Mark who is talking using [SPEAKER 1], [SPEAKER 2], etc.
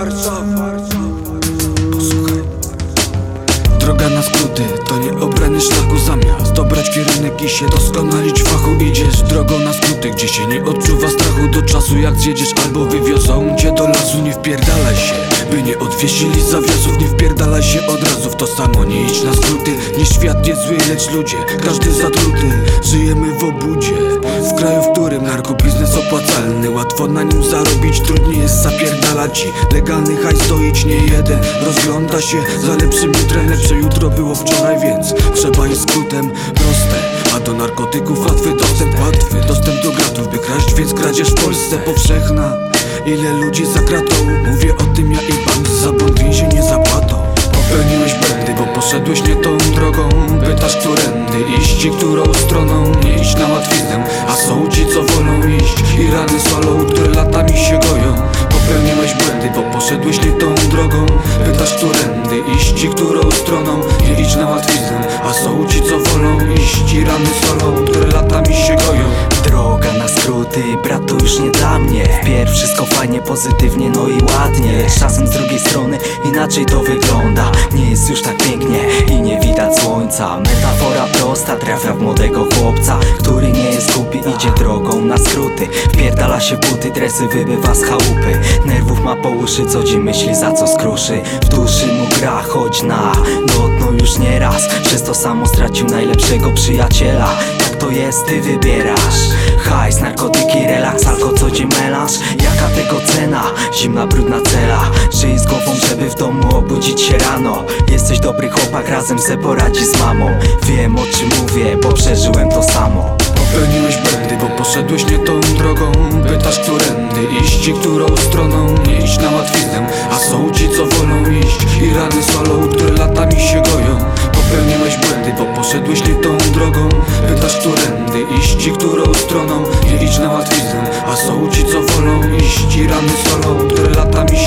[SPEAKER 1] Warszawa Posłuchaj Droga na skróty to nie obrany szlaku zamiast. Dobrać kierunek i się doskonalić fachu. Idziesz drogą na skróty, gdzie się nie odczuwa strachu. Do czasu jak zjedziesz albo wywiozą cię do lasu Nie wpierdalaj się, by nie odwiesili zawiasów. Nie wpierdalaj się od razu w to samo. Nie idź na skróty, nie świat nie zły, lecz ludzie Każdy zatruty, żyjemy w obudzie W kraju, w którym narkobiznes opłacalny. Łatwo na nim zarobić, trudniej jest zapierdalać ci Legalny hajs stoić nie jeden. Rozgląda się za lepszym jutrem. Lepsze jutro było wczoraj, więc trzeba iść skrótem Proste, a do narkotyków łatwy dostęp Łatwy dostęp do gratów, by kraść, więc kradzież w Polsce powszechna Ile ludzi za kratą, mówię o tym ja i pan. Za błąd więzienie zapłatą. Popełniłeś błędy, bo poszedłeś nie tą drogą. Pytasz którędy iść i którą stroną Nie iść. Na łatwiznę, a są ci co wolą iść. I rany swalą, które latami się goją. Popełniłeś błędy, bo poszedłeś nie tą drogą. Pytasz którędy iść i którą stroną. Nie idź na łatwiznę, a są ci co wolą iść. I rany
[SPEAKER 2] fajnie, pozytywnie, no i ładnie. Lecz czasem z drugiej strony inaczej to wygląda. Nie jest już tak pięknie i nie widać słońca. Metafora prosta trafia w młodego chłopca Który nie jest głupi, idzie drogą na skróty. Wpierdala się buty, dresy wybywa z chałupy. Nerwów ma po uszy, co dzień myśli za co skruszy. W duszy mu gra, choć na notno już nie raz. Przez to samo stracił najlepszego przyjaciela. Jak to jest, ty wybierasz Zimna, brudna cela. Żyj z głową, żeby w domu obudzić się rano. Jesteś dobry chłopak, razem se poradzi z mamą. Wiem o czym mówię, bo przeżyłem to samo.
[SPEAKER 1] Popełniłeś błędy, bo poszedłeś nie tą drogą. Pytasz którędy iść i którą stroną. Nie iść na łatwiznę, a są ci co wolą iść. I rany solą, które Popełniłeś bo poszedłeś nie tą drogą. Pytasz którędy iść i którą stroną. Nie idź na łatwiznę, a są ci co wolą iść I rany solą, które latami